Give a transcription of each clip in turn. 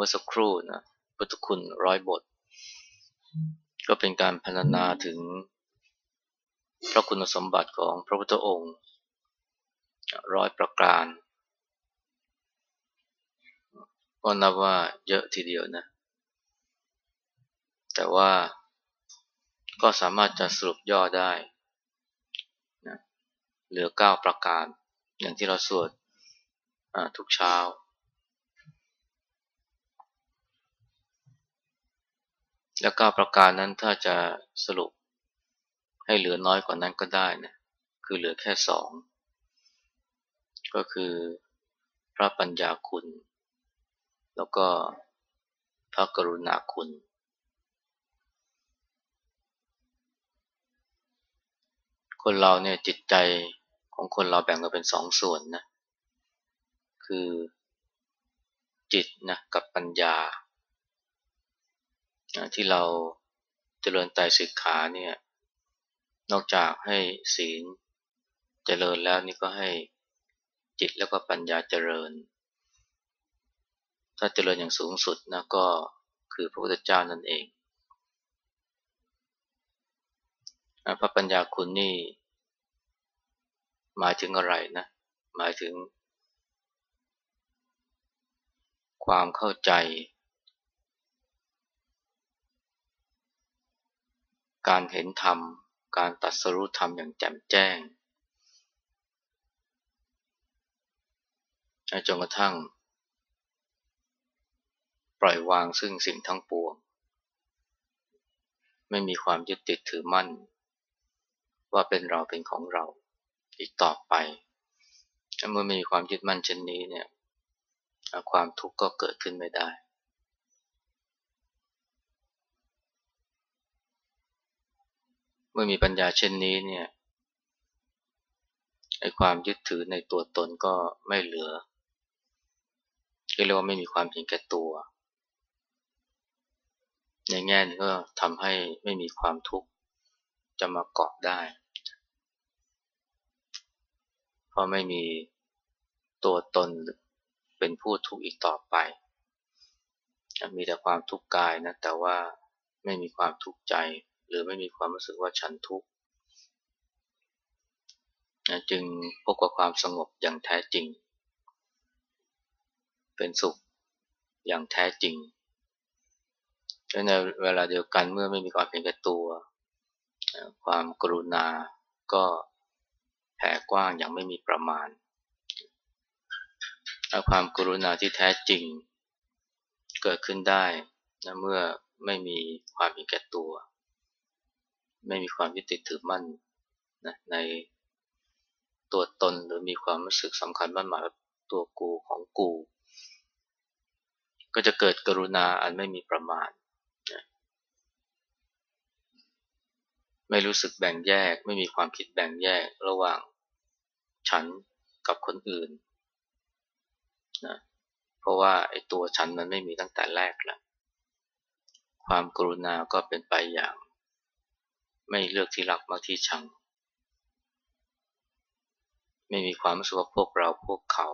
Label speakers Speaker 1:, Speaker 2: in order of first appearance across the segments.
Speaker 1: เมื่อสักครู่นะพุทธคุณร้อยบท ก็เป็นการพรรณนาถึงพระคุณสมบัติของพระพุทธองค์ร้อยประการก็นับว่าเยอะทีเดียวนะ แต่ว่าก็สามารถจะสรุปย่อได้นะเหลือเก้าประการ อย่างที่เราสวดทุกเช้า แล้วก้าประการนั้นถ้าจะสรุปให้เหลือน้อยกว่านั้นก็ได้นะคือเหลือแค่สองก็คือพระปัญญาคุณ แล้วก็พระกรุณาคุณ คนเราเนี่ยจิตใจของคนเราแบ่งกันเป็นสองส่วนนะคือจิตนะกับปัญญา ที่เราเจริญไตรสิกขาเนี่ยนอกจากให้ศีลเจริญแล้วนี่ก็ให้จิตแล้วก็ปัญญาเจริญ ถ้าเจริญอย่างสูงสุดนะก็คือพระพุทธเจ้านั่นเองพระปัญญาคุณนี่หมายถึงอะไรนะ หมายถึง ความเข้าใจ การเห็นธรรม การตัดสรุธรรมอย่างแจ่มแจ้งจนกระทั่ง ปล่อยวางซึ่งสิ่งทั้งปวง ไม่มีความยึดติดถือมั่น ว่าเป็นเราเป็นของเราอีกต่อไปเมื่อมีความยึดมั่นเช่นนี้เนี่ยความทุกข์ก็เกิดขึ้นไม่ได้ มื่อมีปัญญาเช่นนี้เนี่ยไอ้ความยึดถือในตัวตนก็ไม่เหลือเรียกว่าไม่มีความเห็นแก่ตัว ในแง่นี้ก็ทำให้ไม่มีความทุกข์จะมาเกาะได้ เพราะไม่มีตัวตนเป็นผู้ทุกข์อีกต่อไป มีแต่ความทุกข์กายนะแต่ว่าไม่มีความทุกข์ใจ หรือไม่มีความรู้สึกว่าฉันทุกข์จึงพบกับความสงบอย่างแท้จริง เป็นสุขอย่างแท้จริงและในเวลาเดียวกันเมื่อไม่มีความเห็นแก่ตัว ความกรุณาก็แผ่กว้างอย่างไม่มีประมาณความกรุณาที่แท้จริง เกิดขึ้นได้นะเมื่อไม่มีความมีแก่ตัว ไม่มีความยึดติดถือมั่นนะในตัวตนหรือมีความรู้สึกสำคัญมั่นหมายตัวกูของกู ก็จะเกิดกรุณาอันไม่มีประมาณนะไม่รู้สึกแบ่งแยก ไม่มีความคิดแบ่งแยกระหว่างฉันกับคนอื่นนะเพราะว่าไอ้ตัวฉันมันไม่มีตั้งแต่แรกแล้วความกรุณาก็เป็นไปอย่าง ไม่เลือกที่รักมาที่ชัง ไม่มีความรู้สึกว่าพวกเราพวกเขา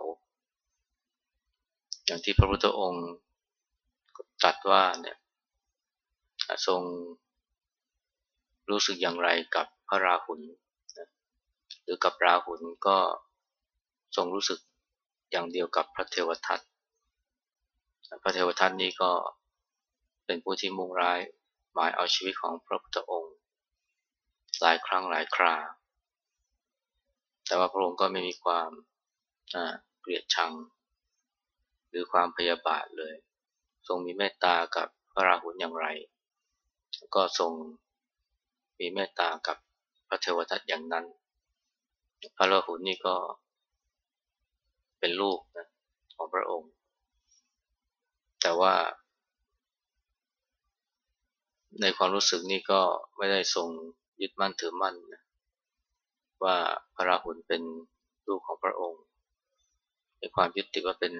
Speaker 1: อย่างที่พระพุทธองค์ตรัสว่าเนี่ยทรงรู้สึกอย่างไรกับพระราหุลหรือกับราหุลก็ทรงรู้สึกอย่างเดียวกับพระเทวทัตพระเทวทัตนี้ก็เป็นผู้ที่มุ่งร้ายหมายเอาชีวิตของพระพุทธองค์ หลายครั้งหลายครา แต่ว่าพระองค์ก็ไม่มีความเกลียดชัง หรือความพยาบาทเลย ทรงมีเมตตากับพระราหุลอย่างไร ก็ทรงมีเมตตากับพระเทวทัตอย่างนั้น พระราหุลนี่ก็เป็นลูกนะของพระองค์ แต่ว่า ในความรู้สึกนี่ก็ไม่ได้ทรง ยึดมั่นถือมั่นนะว่าพระราหุลเป็นลูกของพระองค์ในความยึดติดว่าเป็น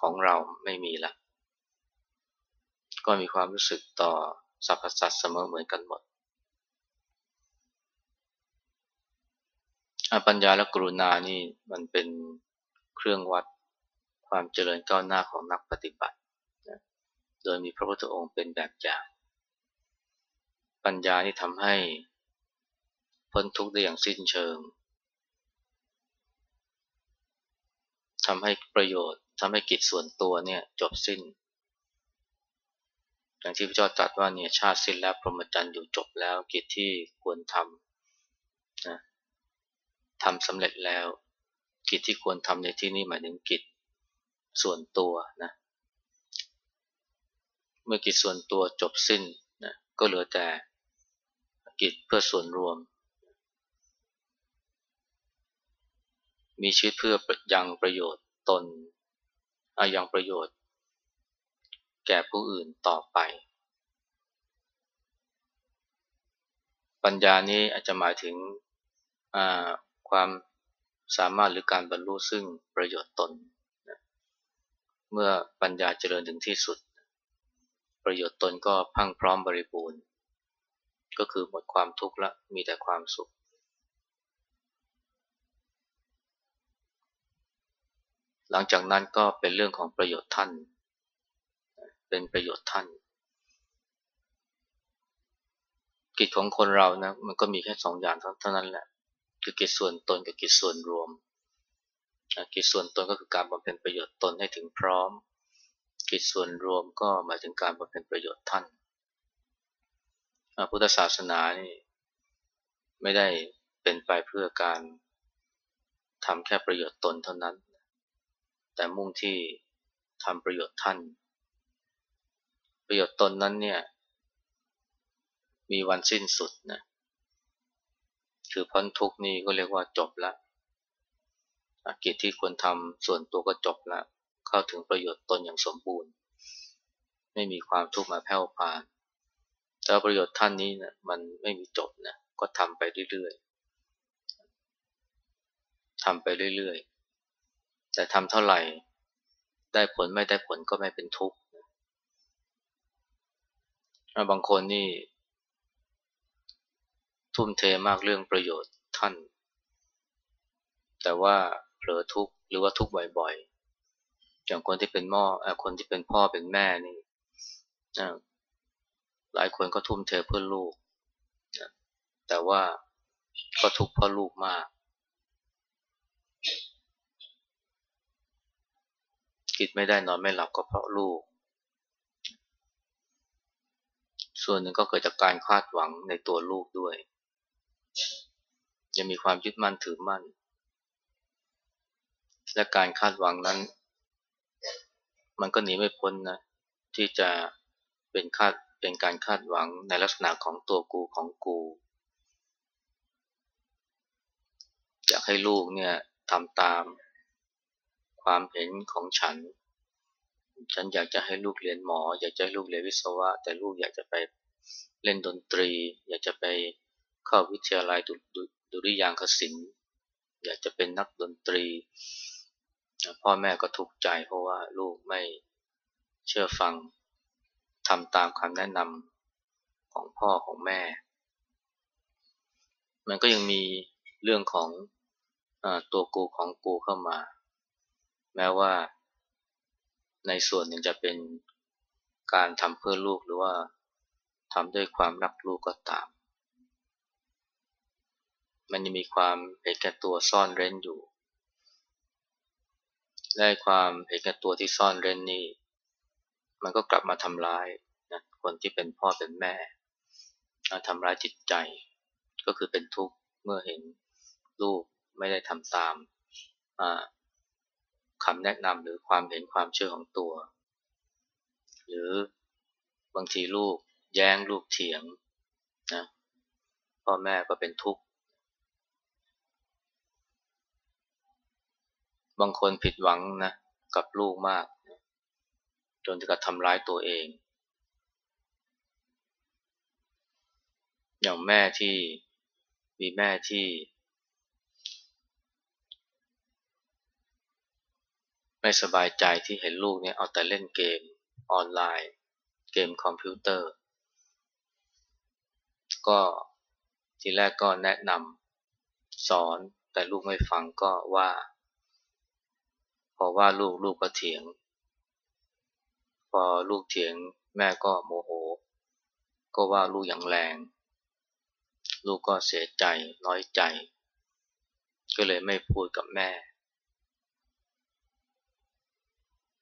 Speaker 1: ของเราไม่มีละ ก็มีความรู้สึกต่อสรรพสัตว์เสมอเหมือนกันหมดปัญญาและกรุณานี่มันเป็นเครื่องวัดความเจริญก้าวหน้าของนักปฏิบัติ โดยมีพระพุทธองค์เป็นแบบอย่าง ปัญญานี่ทำให้พ้นทุกข์ได้อย่างสิ้นเชิงทำให้ประโยชน์ทำให้กิจส่วนตัวเนี่ยจบสิ้น อย่างที่พระเจ้าตรัสว่าเนี่ยชาติสิ้นแล้วพรหมจรรย์อยู่จบแล้วกิจที่ควรทำนะทำสำเร็จแล้ว กิจที่ควรทำในที่นี้หมายถึงกิจส่วนตัวนะเมื่อกิจส่วนตัวจบสิ้นนะก็เหลือแต่ กิจเพื่อส่วนรวม มีชีวิตเพื่อยังประโยชน์ตนอายังประโยชน์ แก่ผู้อื่นต่อไป ปัญญานี้อาจจะหมายถึงความสามารถหรือการบรรลุซึ่งประโยชน์ตน เมื่อปัญญาเจริญถึงที่สุด ประโยชน์ตนก็พังพร้อมบริบูรณ์ ก็คือหมดความทุกข์ละมีแต่ความสุข หลังจากนั้นก็เป็นเรื่องของประโยชน์ท่าน เป็นประโยชน์ท่าน กิจของคนเรานะมันก็มีแค่สองอย่างเท่านั้นแหละคือกิจส่วนตนกับกิจส่วนรวมกิจส่วนตนก็คือการบำเพ็ญประโยชน์ตนให้ถึงพร้อม กิจส่วนรวมก็หมายถึงการบำเพ็ญประโยชน์ท่าน พุทธศาสนานี่ไม่ได้เป็นไปเพื่อการทำแค่ประโยชน์ตนเท่านั้น แต่มุ่งที่ทำประโยชน์ท่าน ประโยชน์ตนนั้นเนี่ยมีวันสิ้นสุดนะคือพ้นทุกนี่ก็เรียกว่าจบละกิจที่ควรทำส่วนตัวก็จบละเข้าถึงประโยชน์ตนอย่างสมบูรณ์ ไม่มีความทุกข์มาแผ่วพาน แต่ประโยชน์ท่านนี้นะมันไม่มีจบนะก็ทำไปเรื่อยๆทำไปเรื่อยๆ แต่ทำเท่าไหร่ ได้ผลไม่ได้ผลก็ไม่เป็นทุกข์บางคนนี่ ทุ่มเทมากเรื่องประโยชน์ท่าน แต่ว่าเผลอทุกข์หรือว่าทุกข์บ่อยๆ อย่างคนที่เป็นม่อคนที่เป็นพ่อเป็นแม่นี่ หลายคนก็ทุ่มเทเพื่อลูกแต่ว่าก็ทุกข์เพราะลูกมาก กินไม่ได้นอนไม่หลับก็เพราะลูก ส่วนหนึ่งก็เกิดจากการคาดหวังในตัวลูกด้วย จะมีความยึดมั่นถือมั่น และการคาดหวังนั้น มันก็หนีไม่พ้นนะที่จะเป็นคาด เป็นการคาดหวังในลักษณะของตัวกูของกูอยากให้ลูกเนี่ยทำตามความเห็นของฉัน ฉันอยากจะให้ลูกเรียนหมอ อยากจะให้ลูกเรียนวิศวะ แต่ลูกอยากจะไปเล่นดนตรี อยากจะไปเข้าวิทยาลัยดุดุดุริยางคศิลป์อยากจะเป็นนักดนตรี พ่อแม่ก็ทุกข์ใจเพราะว่าลูกไม่เชื่อฟัง ทำตามคำแนะนำของพ่อของแม่ มันก็ยังมีเรื่องของอตัวกูของกูเข้ามา แม้ว่า ในส่วนหนึ่งจะเป็นการทำเพื่อลูกหรือว่าทำด้วยความรักลูกก็ตาม มันยังมีความเห็นแก่ตัวซ่อนเร้นอยู่และความเห็นแก่ตัวที่ซ่อนเร้นนี่ มันก็กลับมาทำร้ายนะคนที่เป็นพ่อเป็นแม่ทำร้ายจิตใจ ก็คือเป็นทุกข์เมื่อเห็นลูกไม่ได้ทำตามคำแนะนำหรือความเห็นความเชื่อของตัว หรือบางทีลูกแย้งลูกเถียงนะพ่อแม่ก็เป็นทุกข์ บางคนผิดหวังนะกับลูกมาก นถึงกับทำร้ายตัวเอง อย่างแม่ที่มีแม่ที่ ไม่สบายใจที่เห็นลูกเนี่ยเอาแต่เล่นเกมออนไลน์ เกมคอมพิวเตอร์ ก็ทีแรกก็แนะนำสอนแต่ลูกไม่ฟังก็ว่า พอว่าลูกลูกก็เถียง พอลูกเถียงแม่ก็โมโห ก็ว่าลูกอย่างแรง ลูกก็เสียใจน้อยใจ ก็เลยไม่พูดกับแม่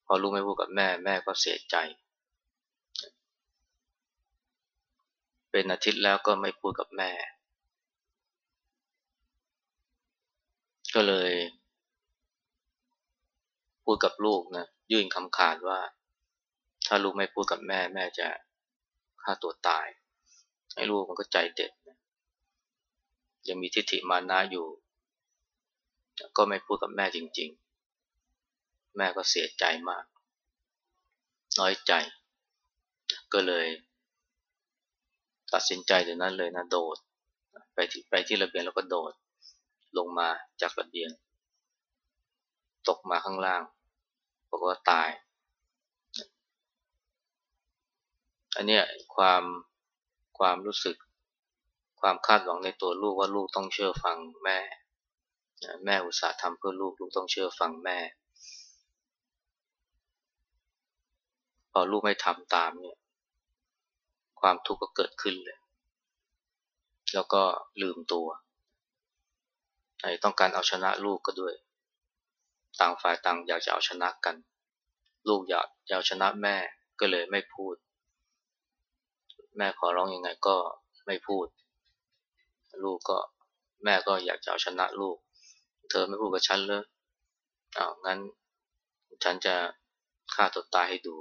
Speaker 1: พอลูกไม่พูดกับแม่แม่ก็เสียใจ เป็นอาทิตย์แล้วก็ไม่พูดกับแม่ ก็เลย พูดกับลูกนะยื่นคำขาดว่า ถ้าลูกไม่พูดกับแม่แม่จะฆ่าตัวตาย ให้ลูกมันก็ใจเด็ดยังมีทิฏฐิมานะอยู่ ก็ไม่พูดกับแม่จริง ๆ แม่ก็เสียใจมาก น้อยใจ ก็เลย ตัดสินใจเดี๋ยวนั้นเลยนะโดด ไปที่ไปที่ระเบียงแล้วก็โดด ลงมาจากระเบียง ตกมาข้างล่างบอกว่าตาย อันเนี้ยความความรู้สึก ความคาดหวังในตัวลูกว่าลูกต้องเชื่อฟังแม่ แม่อุตส่าห์ทำเพื่อลูกลูกต้องเชื่อฟังแม่พอลูกไม่ทำตามเนี่ยความทุกข์ก็เกิดขึ้นเลย แล้วก็ลืมตัวไอ้ต้องการเอาชนะลูกก็ด้วย ต่างฝ่ายต่างอยากจะเอาชนะกัน ลูกอยากจะเอาชนะแม่ก็เลยไม่พูด แม่ขอร้องอยังไงก็ไม่พูด ลูกก็แม่ก็อยากจะเอาชนะลูก เธอไม่พูดกับฉันเลยอ้าวงั้น ฉันจะฆ่าตัวตายให้ดู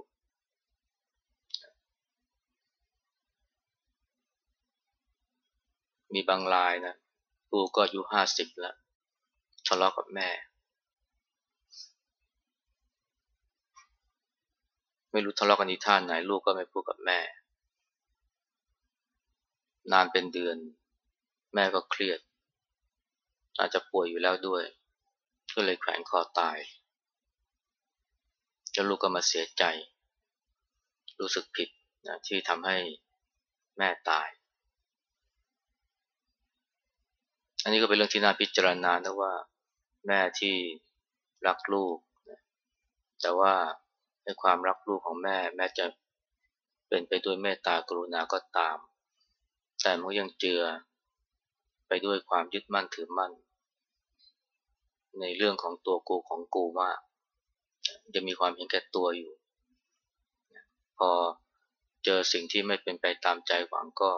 Speaker 1: มีบางรายนะลูกก็อายุห้าสิบแล้วทะเลาะกับแม่ ไม่รู้ทะเลาะกันอีท่านไหนลูกก็ไม่พูดกับแม่ นานเป็นเดือน แม่ก็เครียด อาจจะป่วยอยู่แล้วด้วย ก็เลยแขวนคอตาย แล้วลูกก็มาเสียใจ รู้สึกผิดนะที่ทำให้แม่ตาย อันนี้ก็เป็นเรื่องที่น่าพิจารณานะว่า แม่ที่รักลูก แต่ว่าในความรักลูกของแม่แม้จะเป็นไปด้วยเมตตากรุณาก็ตาม แต่มันยังเจือไปด้วยความยึดมั่นถือมั่น ในเรื่องของตัวกูของกูมากจะมีความเห็นแก่ตัวอยู่ พอเจอสิ่งที่ไม่เป็นไปตามใจหวังก็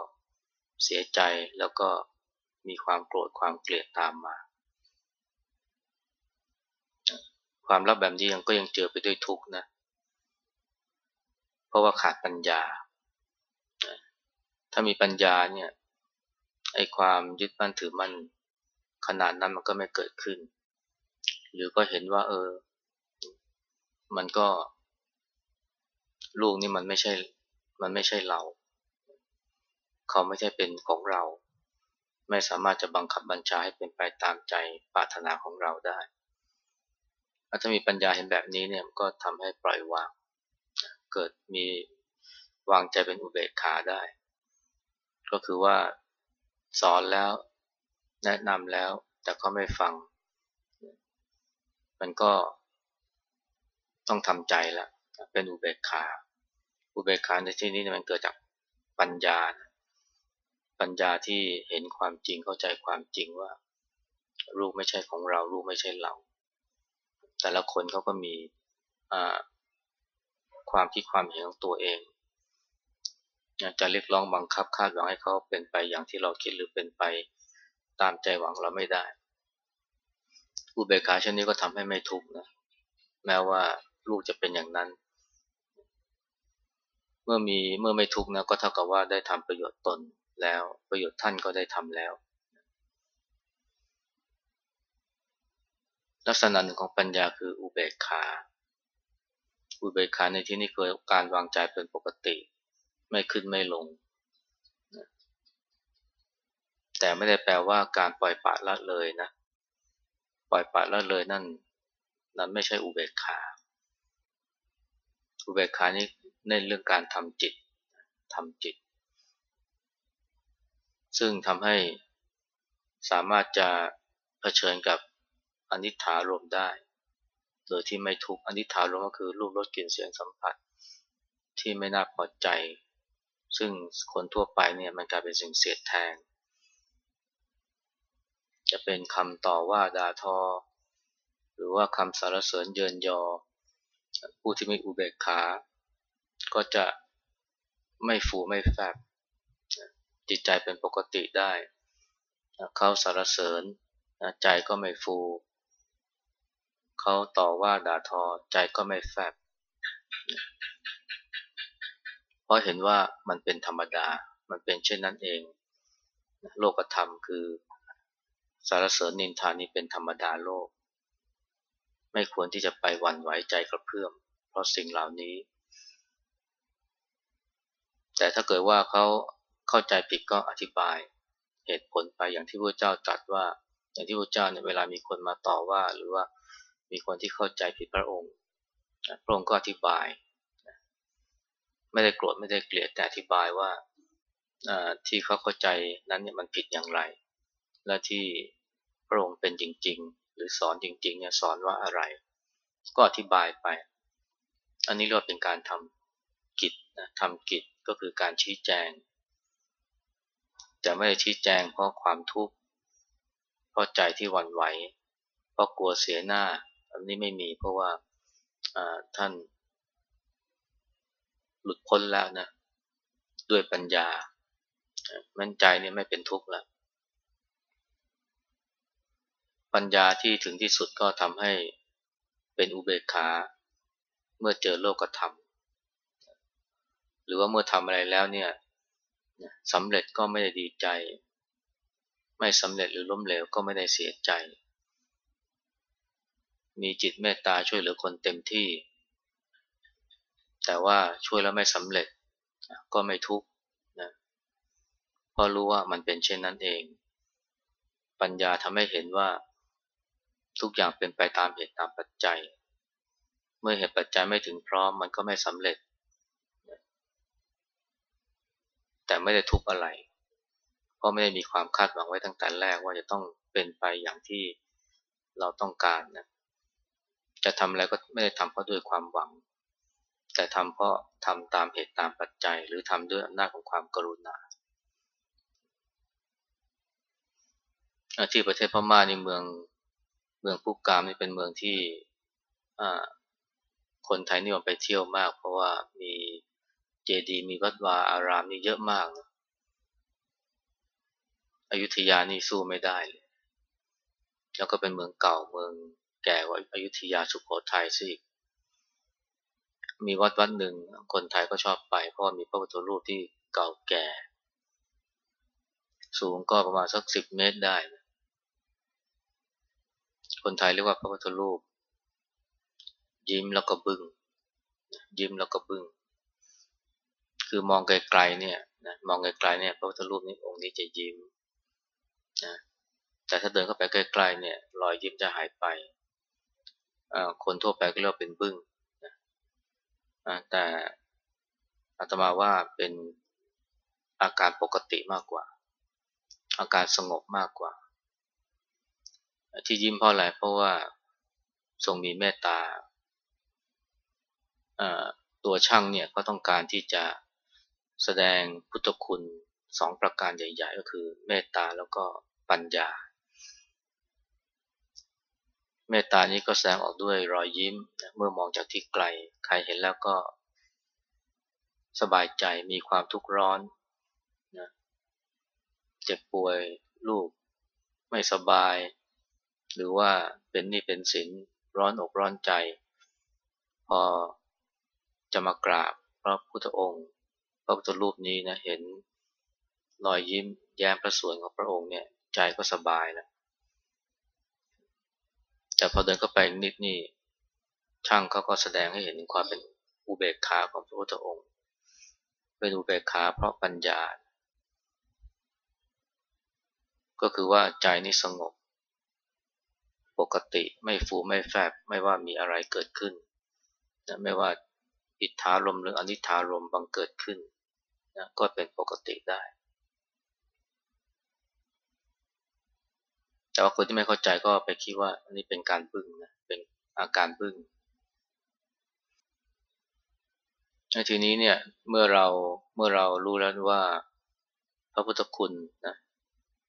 Speaker 1: เสียใจแล้วก็มีความโกรธความเกลียดตามมา ความรับแบบนี้ยังก็ยังเจอไปด้วยทุกข์นะ เพราะว่าขาดปัญญา ถ้ามีปัญญาเนี่ยไอ้ความยึดมั่นถือมั่นขนาดนั้นมันก็ไม่เกิดขึ้น หรือก็เห็นว่า เออ มันก็ ลูกนี่มันไม่ใช่ มันไม่ใช่เรา เขาไม่ใช่เป็นของเรา ไม่สามารถจะบังคับบัญชาให้เป็นไปตามใจปรารถนาของเราได้ถ้ามีปัญญาเห็นแบบนี้เนี่ยก็ทำให้ปล่อยวาง เกิดมีวางใจเป็นอุเบกขาได้ ก็คือว่าสอนแล้วแนะนำแล้ว แต่ก็ไม่ฟัง มันก็ต้องทำใจละเป็นอุเบกขา อุเบกขาในที่นี้มันเกิดจากปัญญา ปัญญาที่เห็นความจริงเข้าใจความจริงว่าลูกไม่ใช่ของเราลูกไม่ใช่เรา แต่ละคนเขาก็มีความคิดความเห็นของตัวเอง จะเรียกร้องบังคับคาดหวังให้เขาเป็นไปอย่างที่เราคิดหรือเป็นไปตามใจหวังเราไม่ได้อุเบกขาเช่นนี้ก็ทำให้ไม่ทุกข์นะแม้ว่าลูกจะเป็นอย่างนั้น เมื่อมีเมื่อไม่ทุกข์นะก็เท่ากับว่าได้ทำประโยชน์ตนแล้ว ประโยชน์ท่านก็ได้ทำแล้ว ลักษณะหนึ่งของปัญญาคืออุเบกขา อุเบกขาในที่นี้คือการวางใจเป็นปกติ ไม่ขึ้นไม่ลง แต่ไม่ได้แปลว่าการปล่อยปละละเลยนะ ปล่อยปละละเลยนั่น นั้นไม่ใช่อุเบกขา อุเบกขานี้เน้นเรื่องการทำจิตทำจิต ซึ่งทำให้สามารถจะเผชิญกับอนิจฐารมได้ โดยที่ไม่ทุกอนิถารมก็คือรูปรสกลิ่นเสียงสัมผัส ที่ไม่น่าพอใจ ซึ่งคนทั่วไปเนี่ยมันกลายเป็นสิ่งเสียดแทง จะเป็นคำต่อว่าด่าทอ หรือว่าคำสรรเสริญเยินยอ ผู้ที่มีอุเบกขา ก็จะไม่ฟูไม่แฟบจิตใจเป็นปกติได้ เขาสรรเสริญใจก็ไม่ฟู เขาต่อว่าด่าทอใจก็ไม่แฟบ เพราะเห็นว่ามันเป็นธรรมดา มันเป็นเช่นนั้นเอง โลกธรรมคือสารเสริญนินทานี้เป็นธรรมดาโลก ไม่ควรที่จะไปหวั่นไหวใจกระเพื่อม เพราะสิ่งเหล่านี้ แต่ถ้าเกิดว่าเขาเข้าใจผิดก็อธิบายเหตุผลไปอย่างที่พระเจ้าตรัสว่า อย่างที่พระเจ้าเนี่ยเวลามีคนมาต่อว่า หรือว่ามีคนที่เข้าใจผิดพระองค์พระองค์ก็อธิบาย ไม่ได้โกรธไม่ได้เกลียดแต่อธิบายว่าที่เขาเข้าใจนั้นเนี่ยมันผิดอย่างไร และที่พระองค์เป็นจริง ๆ หรือสอนจริงๆเนี่ยสอนว่าอะไร ก็อธิบายไป อันนี้เรียกว่าเป็นการทำกิจนะทำกิจก็คือการชี้แจง แต่ไม่ได้ชี้แจงเพราะความทุกข์เพราะใจที่หวั่นไหว เพราะกลัวเสียหน้า อันนี้ไม่มีเพราะว่าท่าน ลุดพ้นแล้วนะ ด้วยปัญญา มั่นใจเนี่ยไม่เป็นทุกข์แล้ว ปัญญาที่ถึงที่สุดก็ทำให้เป็นอุเบกขา เมื่อเจอโลกธรรม หรือว่าเมื่อทำอะไรแล้วเนี่ยสำเร็จก็ไม่ได้ดีใจ ไม่สำเร็จหรือล้มเหลวก็ไม่ได้เสียใจ มีจิตเมตตาช่วยเหลือคนเต็มที่ แต่ว่าช่วยแล้วไม่สำเร็จก็ไม่ทุกข์นะเพราะรู้ว่ามันเป็นเช่นนั้นเอง ปัญญาทำให้เห็นว่าทุกอย่างเป็นไปตามเหตุตามปัจจัย เมื่อเหตุปัจจัยไม่ถึงพร้อมมันก็ไม่สำเร็จ แต่ไม่ได้ทุกข์อะไร เพราะไม่ได้มีความคาดหวังไว้ตั้งแต่แรกว่าจะต้องเป็นไปอย่างที่เราต้องการนะจะทำอะไรก็ไม่ได้ทำเพราะด้วยความหวัง แต่ทำเพราะทำตามเหตุตามปัจจัย หรือทำด้วยอำนาจของความกรุณาที่ประเทศพม่าในเมืองเมืองพุกามนี่เป็นเมืองที่คนไทยนิยมไปเที่ยวมาก เพราะว่ามีเจดีย์มีวัดวาอารามนี่เยอะมากนะอยุธยานี่สู้ไม่ได้เลยแล้วก็เป็นเมืองเก่าเมืองแก่กว่าอยุธยาสุโขทัยสิ มีวัดวัดหนึ่งคนไทยก็ชอบไป เพราะมีพระพุทธรูปที่เก่าแก่ สูงก็ประมาณสักสิบเมตรได้ คนไทยเรียกว่าพระพุทธรูป ยิ้มแล้วก็บึง้งยิ้มแล้วก็บึง้งคือมองไกลๆเนี่ยนะมองไกลๆเนี่ยพระพุทธรูปนี้องค์นี้จะยิ้มนะแต่ถ้าเดินเข้าไปใกล้ๆเนี่ยรอยยิ้มจะหายไปคนทั่วไปก็เรียกเป็นบึ้ง แต่อาตมาว่าเป็นอาการปกติมากกว่า อาการสงบมากกว่า ที่ยิ้มเพราะอะไรเพราะว่าทรงมีเมตตาตัวช่างเนี่ยก็ต้องการที่จะแสดงพุทธคุณสองประการใหญ่ ๆ ก็คือเมตตาแล้วก็ปัญญา เมตตานี้ก็แสดงออกด้วยรอยยิ้มเมื่อมองจากที่ไกล ใครเห็นแล้วก็สบายใจมีความทุกข์ร้อนนะเจ็บป่วยลูกไม่สบาย หรือว่าเป็นนี่เป็นสินร้อนอกร้อนใจ พอจะมากราบพระพุทธองค์ พระพุทธรูปนี้นะเห็นรอยยิ้มแย้มพระสวยของพระองค์เนี่ยใจก็สบายแล้ว แต่พอเดินเข้าไปนิดนี่ช่างเขาก็แสดงให้เห็นความเป็นอุเบกขาของพระพุทธองค์ เป็นอุเบกขาเพราะปัญญา ก็คือว่าใจนี่สงบ ปกติไม่ฟูไม่แฟบไม่ว่ามีอะไรเกิดขึ้นนะไม่ว่าอิทธารมหรืออนิธารมบังเกิดขึ้นนะก็เป็นปกติได้ แต่ว่าคนที่ไม่เข้าใจก็ไปคิดว่าอันนี้เป็นการบึ้งนะเป็นอาการบึ้งในทีนี้เนี่ยเมื่อเราเมื่อเรารู้แล้วว่าพระพุทธคุณนะ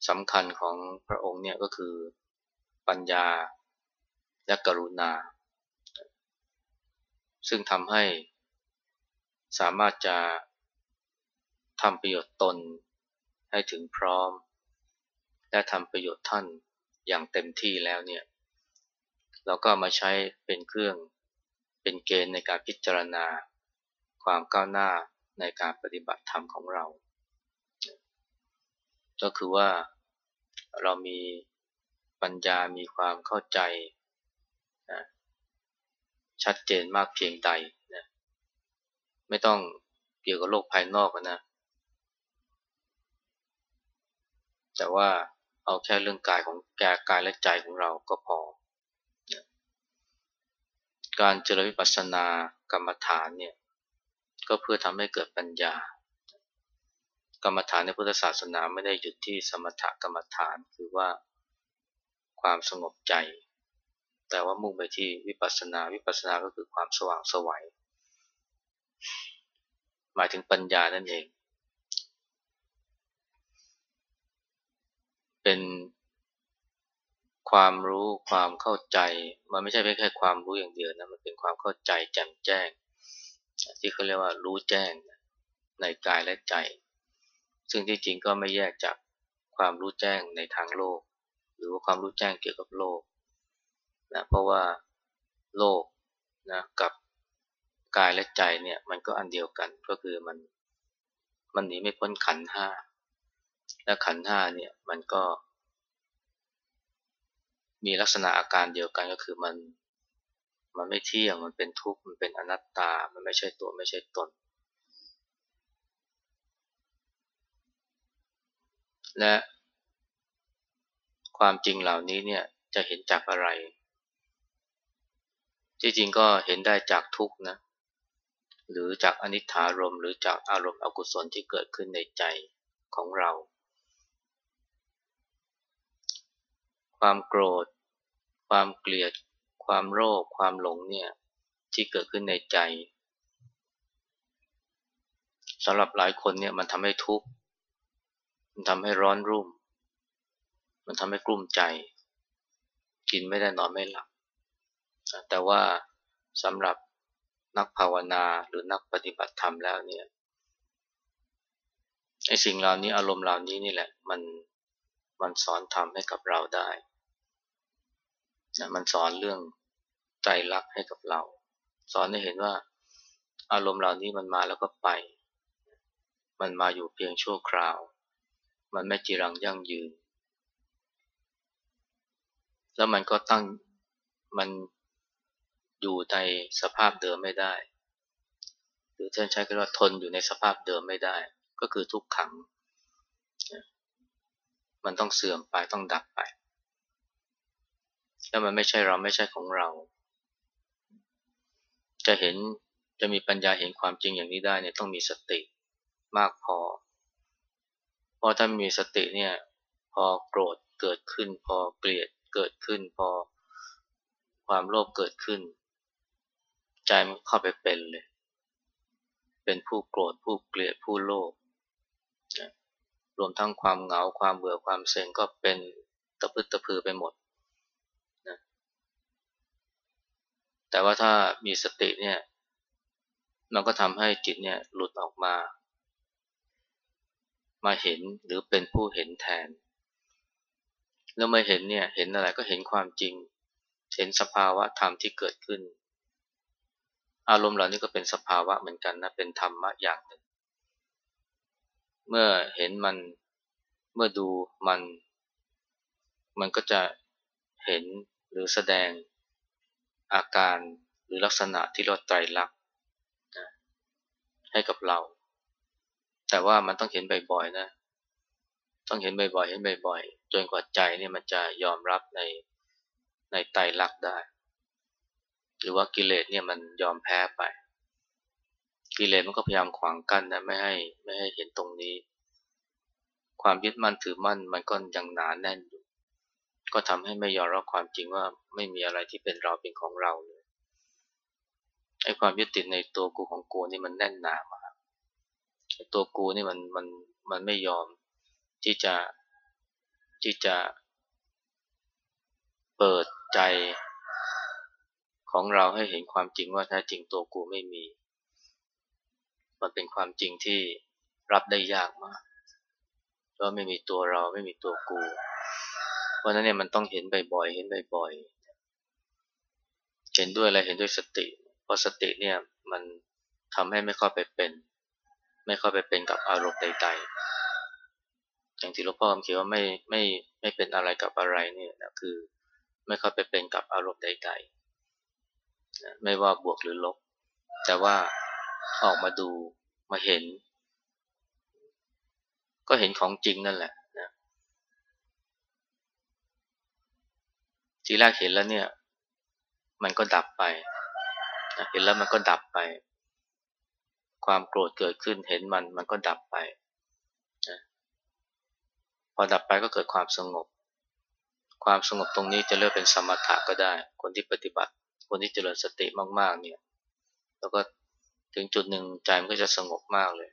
Speaker 1: สำคัญของพระองค์เนี่ยก็คือปัญญาและกรุณา ซึ่งทำให้สามารถจะทำประโยชน์ตนให้ถึงพร้อม และทำประโยชน์ท่าน อย่างเต็มที่แล้วเนี่ยเราก็มาใช้เป็นเครื่องเป็นเกณฑ์ในการพิจารณา ความก้าวหน้าในการปฏิบัติธรรมของเรา ก็คือว่าเรามีปัญญามีความเข้าใจนะชัดเจนมากเพียงใดนะไม่ต้องเกี่ยวกับโลกภายนอกนะ แต่ว่า เอาแค่เรื่องกายของแกกายและใจของเราก็พอนะการเจริญวิปัสสนากรรมฐานเนี่ยก็เพื่อทำให้เกิดปัญญา กรรมฐานในพุทธศาสนาไม่ได้หยุดที่สมถกรรมฐานคือว่าความสงบใจ แต่ว่ามุ่งไปที่วิปัสสนาวิปัสสนาก็คือความสว่างสวัยหมายถึงปัญญานั่นเอง เป็นความรู้ความเข้าใจ มันไม่ใช่แค่ความรู้อย่างเดียวนะมันเป็นความเข้าใจแจ่มแจ้ง ที่เขาเรียกว่ารู้แจ้งในกายและใจ ซึ่งที่จริงก็ไม่แยกจากความรู้แจ้งในทางโลก หรือว่าความรู้แจ้งเกี่ยวกับโลกนะเพราะว่าโลกนะกับกายและใจเนี่ยมันก็อันเดียวกันก็คือมันมันหนีไม่พ้นขันห้า และขันห้าเนี่ยมันก็ มีลักษณะอาการเดียวกันก็คือมัน มันไม่เที่ยง มันเป็นทุกข์ มันเป็นอนัตตา มันไม่ใช่ตัวไม่ใช่ตน และความจริงเหล่านี้เนี่ยจะเห็นจากอะไร ที่จริงก็เห็นได้จากทุกข์นะ หรือจากอนิจฐารมหรือจากอารมณ์อกุศลที่เกิดขึ้นในใจของเรา ความโกรธ ความเกลียด ความโลภความหลงเนี่ยที่เกิดขึ้นในใจสำหรับหลายคนเนี่ยมันทำให้ทุกข์ มันทำให้ร้อนรุ่ม มันทำให้กลุ้มใจ กินไม่ได้นอนไม่หลับ แต่ว่าสำหรับนักภาวนาหรือนักปฏิบัติธรรมแล้วเนี่ยไอ้สิ่งเหล่านี้อารมณ์เหล่านี้นี่แหละ มันมันสอนทำให้กับเราได้ นะมันสอนเรื่องใจรักให้กับเรา สอนให้เห็นว่าอารมณ์เหล่านี้มันมาแล้วก็ไป มันมาอยู่เพียงชั่วคราว มันไม่จีรังยั่งยืน แล้วมันก็ตั้งมันอยู่ในสภาพเดิมไม่ได้ หรือท่านใช้คำว่าทนอยู่ในสภาพเดิมไม่ได้ ก็คือทุกขัง มันต้องเสื่อมไปต้องดับไป แล้วมันไม่ใช่เราไม่ใช่ของเรา จะเห็นจะมีปัญญาเห็นความจริงอย่างนี้ได้เนี่ยต้องมีสติมากพอ เพราะถ้ามีสติเนี่ยพอโกรธเกิดขึ้น พอเกลียดเกิดขึ้น พอความโลภเกิดขึ้น ใจมันเข้าไปเป็นเลย เป็นผู้โกรธผู้เกลียดผู้โลภรวมทั้งความเหงาความเบื่อความเซ็งก็เป็นตะพึดตะพือไปหมด แต่ว่าถ้ามีสติเนี่ยมันก็ทำให้จิตเนี่ยหลุดออกมา มาเห็นหรือเป็นผู้เห็นแทน แล้วมาเห็นเนี่ยเห็นอะไรก็เห็นความจริง เห็นสภาวะธรรมที่เกิดขึ้น อารมณ์เหล่านี้ก็เป็นสภาวะเหมือนกันนะเป็นธรรมะอย่างหนึ่ง เมื่อเห็นมันเมื่อดูมัน มันก็จะเห็นหรือแสดง อาการหรือลักษณะที่เราไตรลักษณ์ให้กับเรา แต่ว่ามันต้องเห็นบ่อยๆนะ ต้องเห็นบ่อยๆ เห็นบ่อยๆ จนกว่าใจเนี่ยมันจะยอมรับในในไตรลักษณ์ได้ หรือว่ากิเลสเนี่ยมันยอมแพ้ไป กิเลสมันก็พยายามขวางกั้นนะไม่ให้ไม่ให้เห็นตรงนี้ ความยึดมั่นถือมั่นมันก็ยังหนาแน่นอยู่ ก็ทำให้ไม่ยอมรับความจริงว่าไม่มีอะไรที่เป็นเราเป็นของเราเลยไอ้ความยึดติดในตัวกูของกูนี่มันแน่นหนามากตัวกูนี่มันมันมันไม่ยอมที่จะที่จะเปิดใจของเราให้เห็นความจริงว่าแท้จริงตัวกูไม่มี มันเป็นความจริงที่รับได้ยากมากเพราะไม่มีตัวเราไม่มีตัวกู เพราะนั้นเนี่ยมันต้องเห็นบ่อยๆ เห็นบ่อยๆ เห็นด้วยอะไร เห็นด้วยสติ เพราะสติเนี่ยมันทำให้ไม่เข้าไปเป็น ไม่เข้าไปเป็นกับอารมณ์ใดๆ อย่างที่หลวงพ่อเขียนว่าไม่ไม่ไม่เป็นอะไรกับอะไรเนี่ยนะคือไม่เข้าไปเป็นกับอารมณ์ใดๆไม่ว่าบวกหรือลบ แต่ว่าออกมาดูมาเห็น ก็เห็นของจริงนั่นแหละนะ ทีแรกเห็นแล้วเนี่ย มันก็ดับไป เห็นแล้วมันก็ดับไป ความโกรธเกิดขึ้นเห็นมันมันก็ดับไป พอดับไปก็เกิดความสงบ ความสงบตรงนี้จะเรียกเป็นสมถะก็ได้ คนที่ปฏิบัติ คนที่เจริญสติมากๆเนี่ย แล้วก็ถึงจุดหนึ่งใจมันก็จะสงบมากเลย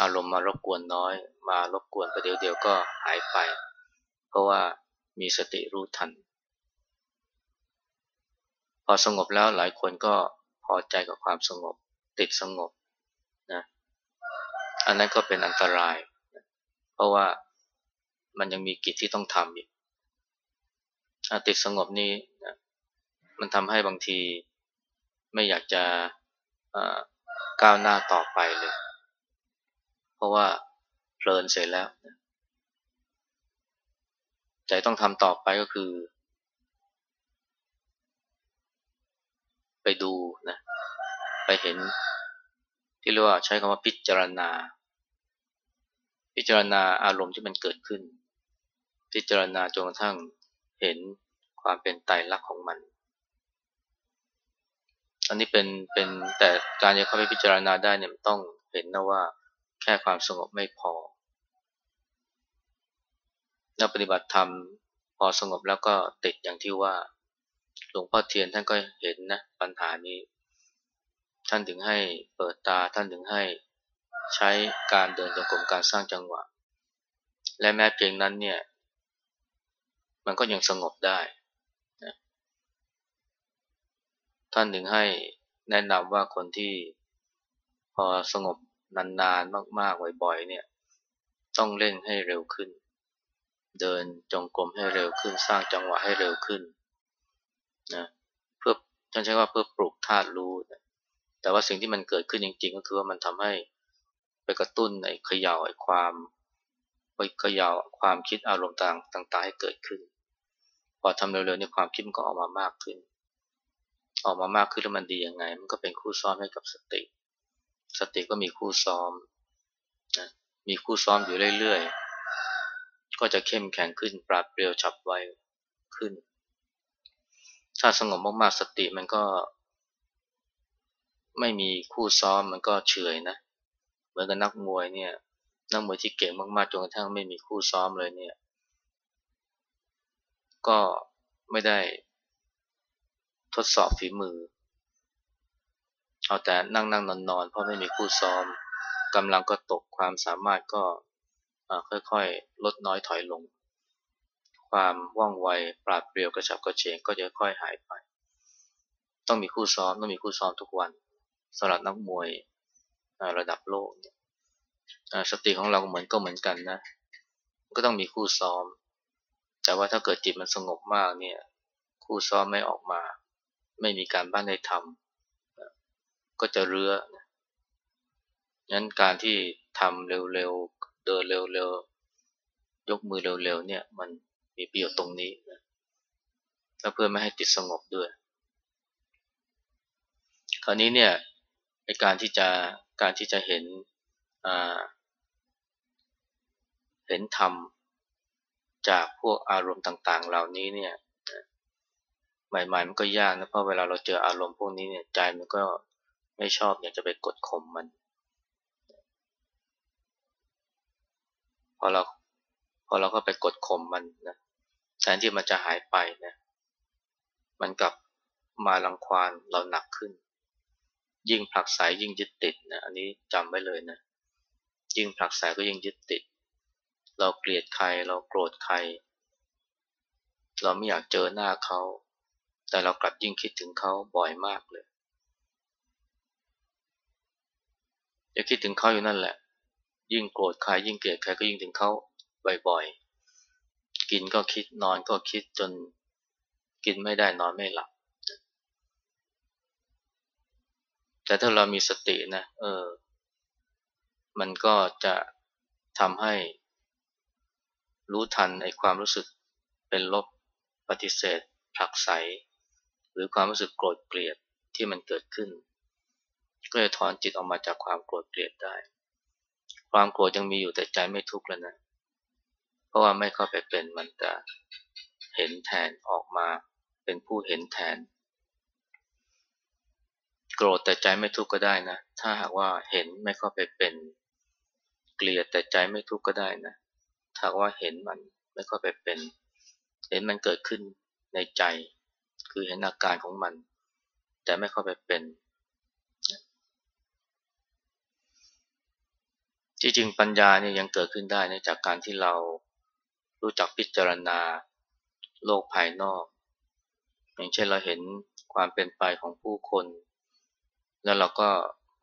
Speaker 1: อารมณ์มารบกวนน้อย มารบกวนประเดี๋ยวเดียวก็หายไป เพราะว่า มีสติรู้ทัน พอสงบแล้วหลายคนก็พอใจกับความสงบ ติดสงบนะอันนั้นก็เป็นอันตราย เพราะว่ามันยังมีกิจที่ต้องทำอีกติดสงบนี้นะมันทำให้บางทีไม่อยากจะก้าวหน้าต่อไปเลย เพราะว่าเพลินเสร็จแล้วใจต้องทำต่อไปก็คือ ไปดูนะไปเห็นที่เรียกว่าใช้คำว่าพิจารณา พิจารณาอารมณ์ที่มันเกิดขึ้น พิจารณาจนกระทั่งเห็นความเป็นไตรลักษณ์ของมัน อันนี้เป็นเป็นแต่การจะเข้าไปพิจารณาได้เนี่ยต้องเห็นนะว่าแค่ความสงบไม่พอ นักปฏิบัติธรรมพอสงบแล้วก็ติดอย่างที่ว่าหลวงพ่อเทียนท่านก็เห็นนะปัญหานี้ ท่านถึงให้เปิดตาท่านถึงให้ใช้การเดินจงกรมการสร้างจังหวะ และแม้เพียงนั้นเนี่ย มันก็ยังสงบได้นะท่านถึงให้แนะนำว่าคนที่พอสงบนานๆมากๆบ่อยๆเนี่ย ต้องเล่นให้เร็วขึ้น เดินจงกรมให้เร็วขึ้น สร้างจังหวะให้เร็วขึ้นนะเพื่อท่านใช้ว่าเพื่อปลุกธาตุรู้นะแต่ว่าสิ่งที่มันเกิดขึ้นจริง ๆ ก็คือว่ามันทำให้ไปกระตุ้นในขย่าไอ้ความไปขย่าความคิดอารมณ์ต่างๆให้เกิดขึ้น พอทำเร็วๆนี่ความคิดมันก็ออกมามากขึ้น ออกมามากขึ้นแล้วมันดียังไง มันก็เป็นคู่ซ้อมให้กับสติ สติก็มีคู่ซ้อมนะมีคู่ซ้อมอยู่เรื่อยๆ ก็จะเข้มแข็งขึ้นปราดเปรียวฉับไวขึ้น ถ้าสงบมากๆสติมันก็ ไม่มีคู่ซ้อมมันก็เฉยนะ เหมือนกับนักมวยเนี่ย นักมวยที่เก่งมากๆจนกระทั่งไม่มีคู่ซ้อมเลยเนี่ย ก็ไม่ได้ทดสอบฝีมือ เอาแต่นั่งนั่งนอนนอนเพราะไม่มีคู่ซ้อมกำลังก็ตกความสามารถก็ ค่อยๆ ลดน้อยถอยลง ความว่องไวปราดเปรียวกระฉับกระเฉงก็จะค่อยหายไป ต้องมีคู่ซ้อมต้องมีคู่ซ้อมทุกวันสำหรับนักมวยระดับโลกสติของเราเหมือนก็เหมือนกันนะ ก็ต้องมีคู่ซ้อม แต่ว่าถ้าเกิดจิตมันสงบมากเนี่ย คู่ซ้อมไม่ออกมา ไม่มีการบ้านในธรรมก็จะเรื้องั้นการที่ทำเร็วๆ เดินเร็วๆ ยกมือเร็วๆ เนี่ย มันมีประโยชน์ตรงนี้นะแล้วเพื่อไม่ให้ติดสงบด้วย คราวนี้เนี่ยในการที่จะการที่จะเห็นเห็นธรรมจากพวกอารมณ์ต่างๆ เหล่านี้เนี่ยใหม่ๆมันก็ยากนะเพราะเวลาเราเจออารมณ์พวกนี้เนี่ยใจมันก็ไม่ชอบอยากจะไปกดข่มมัน พอเราพอเราก็ไปกดข่มมันนะแทนที่มันจะหายไปนะมันกลับมาลังควานเราหนักขึ้น ยิ่งผลักไสยิ่งยึดติดนะอันนี้จำไว้เลยนะยิ่งผลักไสก็ยิ่งยึดติด เราเกลียดใครเราโกรธใคร เราไม่อยากเจอหน้าเขา แต่เรากลับยิ่งคิดถึงเขาบ่อยมากเลยจะคิดถึงเขาอยู่นั่นแหละ ยิ่งโกรธใครยิ่งเกลียดใครก็ยิ่งถึงเขาบ่อยๆ กินก็คิดนอนก็คิดจนกินไม่ได้นอนไม่หลับ แต่ถ้าเรามีสตินะเออ มันก็จะทำให้รู้ทันไอ้ความรู้สึกเป็นลบปฏิเสธผลักไส หรือความรู้สึกโกรธเกลียดที่มันเกิดขึ้น ก็จะถอนจิตออกมาจากความโกรธเกลียดได้ ความโกรธยังมีอยู่แต่ใจไม่ทุกข์แล้วนะ เพราะว่าไม่เข้าไปเป็นมันแต่เห็นแทนออกมาเป็นผู้เห็นแทน โกรธแต่ใจไม่ทุกข์ก็ได้นะ ถ้าหากว่าเห็นไม่เข้าไปเป็น เกลียดแต่ใจไม่ทุกข์ก็ได้นะถ้าว่าเห็นมันไม่เข้าไปเป็น เห็นมันเกิดขึ้นในใจ คือเห็นอาการของมัน แต่ไม่เข้าไปเป็น จริงปัญญาเนี่ยยังเกิดขึ้นได้นจากการที่เรารู้จักพิจารณาโลกภายนอก อย่างเช่นเราเห็นความเป็นไปของผู้คน แล้วเราก็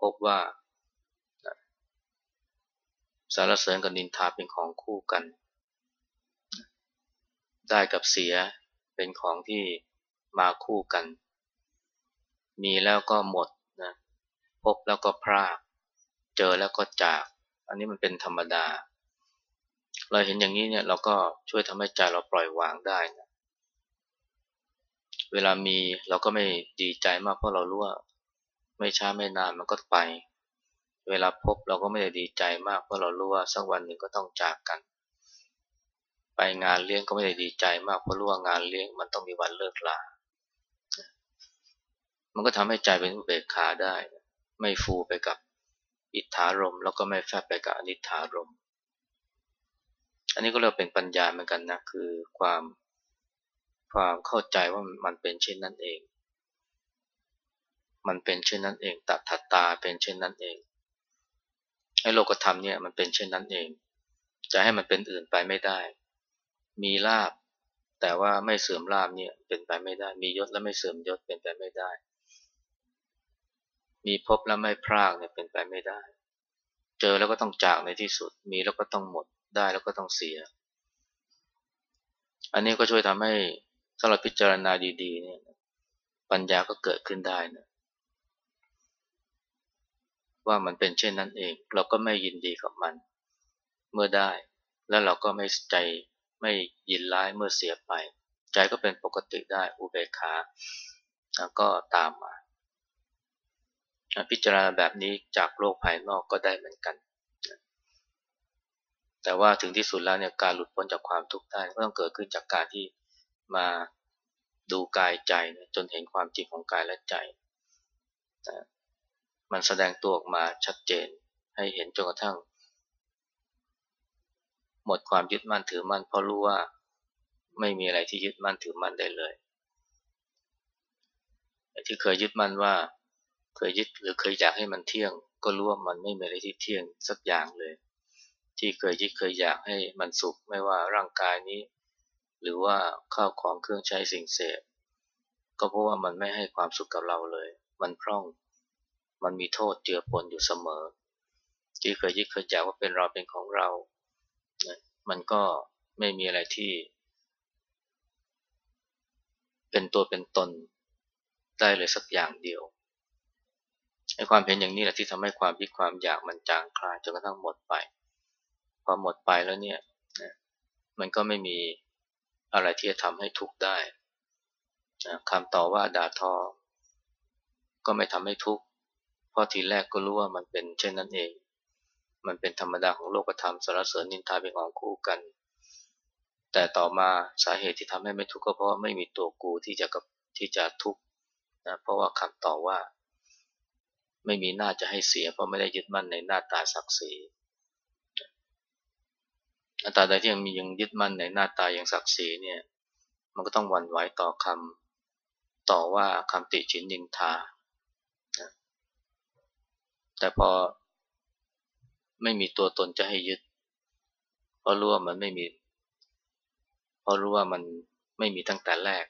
Speaker 1: พบว่าสารเสริญกับนินทาเป็นของคู่กัน ได้กับเสียเป็นของที่มาคู่กัน มีแล้วก็หมดนะพบแล้วก็พราก เจอแล้วก็จาก อันนี้มันเป็นธรรมดา เราเห็นอย่างนี้เนี่ยเราก็ช่วยทำให้ใจเราปล่อยวางได้นะเวลามีเราก็ไม่ดีใจมากเพราะเรารู้ว่า ไม่ช้าไม่นานมันก็ไป เวลาพบเราก็ไม่ได้ดีใจมากเพราะเรารู้ว่าสักวันหนึ่งก็ต้องจากกัน ไปงานเลี้ยงก็ไม่ได้ดีใจมากเพราะรู้ว่างานเลี้ยงมันต้องมีวันเลิกลา มันก็ทำให้ใจเป็นอุเบกขาได้ ไม่ฟูไปกับ อิทธารมแล้วก็ไม่แฝบไปกับอนิธารม อันนี้ก็เรียกเป็นปัญญาเหมือนกันนะคือความความเข้าใจว่ามันเป็นเช่นนั้นเอง มันเป็นเช่นนั้นเองตัทัตตาเป็นเช่นนั้นเองไอ้โลกธรรมเนี่ยมันเป็นเช่นนั้นเอง จะให้มันเป็นอื่นไปไม่ได้ มีลาบแต่ว่าไม่เสื่อมลาบเนี่ยเป็นไปไม่ได้ มียศและไม่เสื่อมยศเป็นไปไม่ได้ มีพบและไม่พรากเนี่ยเป็นไปไม่ได้ เจอแล้วก็ต้องจากในที่สุด มีแล้วก็ต้องหมด ได้แล้วก็ต้องเสีย อันนี้ก็ช่วยทำให้ถ้าเราพิจารณาดีๆเนี่ยปัญญาก็เกิดขึ้นได้นะว่ามันเป็นเช่นนั้นเอง เราก็ไม่ยินดีกับมัน เมื่อได้ แล้วเราก็ไม่ใจไม่ยินร้ายเมื่อเสียไป ใจก็เป็นปกติได้อุเบกขาแล้วก็ตามมา พิจารณาแบบนี้จากโลกภายนอกก็ได้เหมือนกัน แต่ว่าถึงที่สุดแล้วเนี่ยการหลุดพ้นจากความทุกข์ได้ก็ต้องเกิดขึ้นจากการที่มาดูกายใจจนเห็นความจริงของกายและใจ มันแสดงตัวออกมาชัดเจนให้เห็นจนกระทั่ง หมดความยึดมั่นถือมั่นเพราะรู้ว่าไม่มีอะไรที่ยึดมั่นถือมั่นได้เลยที่เคยยึดมั่นว่า เคยยึดหรือเคยอยากให้มันเที่ยง ก็รู้ว่ามันไม่มีอะไรที่เที่ยงสักอย่างเลย ที่เคยยึดเคยอยากให้มันสุขไม่ว่าร่างกายนี้ หรือว่าข้าวของเครื่องใช้สิ่งเสพก็เพราะว่ามันไม่ให้ความสุขกับเราเลย มันพร่อง มันมีโทษเจือปนอยู่เสมอ ที่เคยยึดเคยอยากว่าเป็นเราเป็นของเรา มันก็ไม่มีอะไรที่ เป็นตัวเป็นตนได้เลยสักอย่างเดียว ไอ้ความเห็นอย่างนี้แหละที่ทำให้ความยึดความอยากมันจางคลายจนกระทั่งหมดไป พอหมดไปแล้วเนี่ยมันก็ไม่มีอะไรที่จะทำให้ทุกข์ได้คำต่อว่าด่าทอ ก็ไม่ทำให้ทุกข์เพราะทีแรกก็รู้ว่ามันเป็นเช่นนั้นเอง มันเป็นธรรมดาของโลกธรรมสารเสริญนินทาเป็นของคู่กัน แต่ต่อมาสาเหตุที่ทำให้ไม่ทุกข์ก็เพราะว่าไม่มีตัวกูที่จะกับที่จะทุกข์นะเพราะว่าคำต่อว่า ไม่มีหน้าจะให้เสีย เพราะไม่ได้ยึดมั่นในหน้าตาศักดิ์ศรีอัตราใดที่ยังมียังยึดมั่นในหน้าตาอย่างศักดิ์ศรีเนี่ย มันก็ต้องหวั่นไหวต่อคำต่อว่าคำติชินนินทา แต่พอไม่มีตัวตนจะให้ยึด เพราะรู้ว่ามันไม่มี เพราะรู้ว่ามันไม่มีตั้งแต่แรก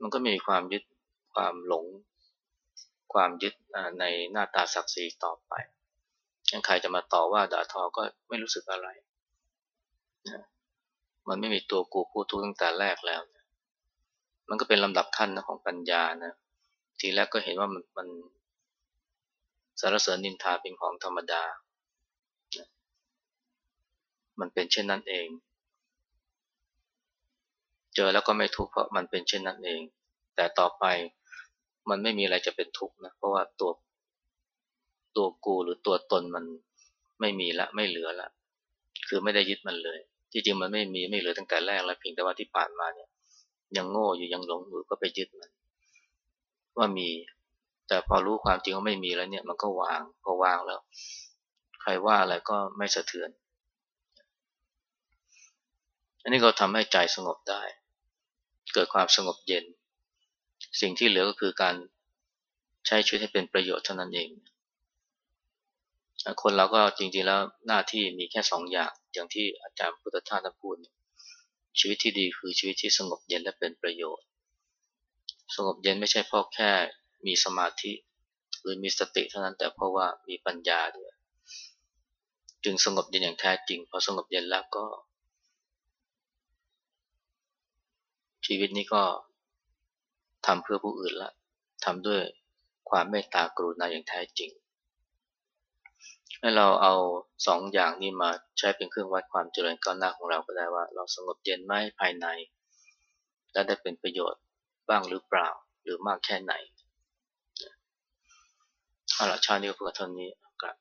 Speaker 1: มันก็ไม่มีความยึดความหลง ความยึดในหน้าตาศักดิ์ศรีต่อไปยังใครจะมาต่อว่าด่าทอก็ไม่รู้สึกอะไรนะมันไม่มีตัวกูพูดทุกตั้งแต่แรกแล้วนะมันก็เป็นลำดับขั้นนะของปัญญานะ ทีแรกก็เห็นว่ามันมันสารเสริญนินทาเป็นของธรรมดา มันเป็นเช่นนั้นเอง เจอแล้วก็ไม่ทุกข์เพราะมันเป็นเช่นนั้นเอง แต่ต่อไป มันไม่มีอะไรจะเป็นทุกข์นะเพราะว่าตัวตัวกูหรือตัวตนมันไม่มีละไม่เหลือละ คือไม่ได้ยึดมันเลย ที่จริงมันไม่มีไม่เหลือตั้งแต่แรกแล้วเพียงแต่ว่าที่ผ่านมาเนี่ยยังโง่อยู่ยังหลงอยู่ก็ไปยึดมัน ว่ามี แต่พอรู้ความจริงว่าไม่มีแล้วเนี่ย มันก็วางพอวางแล้ว ใครว่าอะไรก็ไม่สะเทือน อันนี้ก็ทำให้ใจสงบได้ เกิดความสงบเย็น สิ่งที่เหลือก็คือการใช้ชีวิตให้เป็นประโยชน์เท่านั้นเอง คนเราก็จริงๆแล้วหน้าที่มีแค่สองอย่าง อย่างที่อาจารย์พุทธทาสพูด ชีวิตที่ดีคือชีวิตที่สงบเย็นและเป็นประโยชน์ สงบเย็นไม่ใช่เพราะแค่มีสมาธิ หรือมีสติเท่านั้นแต่เพราะว่ามีปัญญาด้วย จึงสงบเย็นอย่างแท้จริงพอสงบเย็นแล้วก็ ชีวิตนี้ก็ ทำเพื่อผู้อื่นละทำด้วยความเมตตากรุณาอย่างแท้จริง ให้เราเอาสองอย่างนี้มาใช้เป็นเครื่องวัดความเจริญก้าวหน้าของเราก็ได้ว่า เราสงบเย็นไหมภายใน และได้เป็นประโยชน์บ้างหรือเปล่าหรือมากแค่ไหนเอาละชาตินี้ก็เพื่อเท่านี้กราบ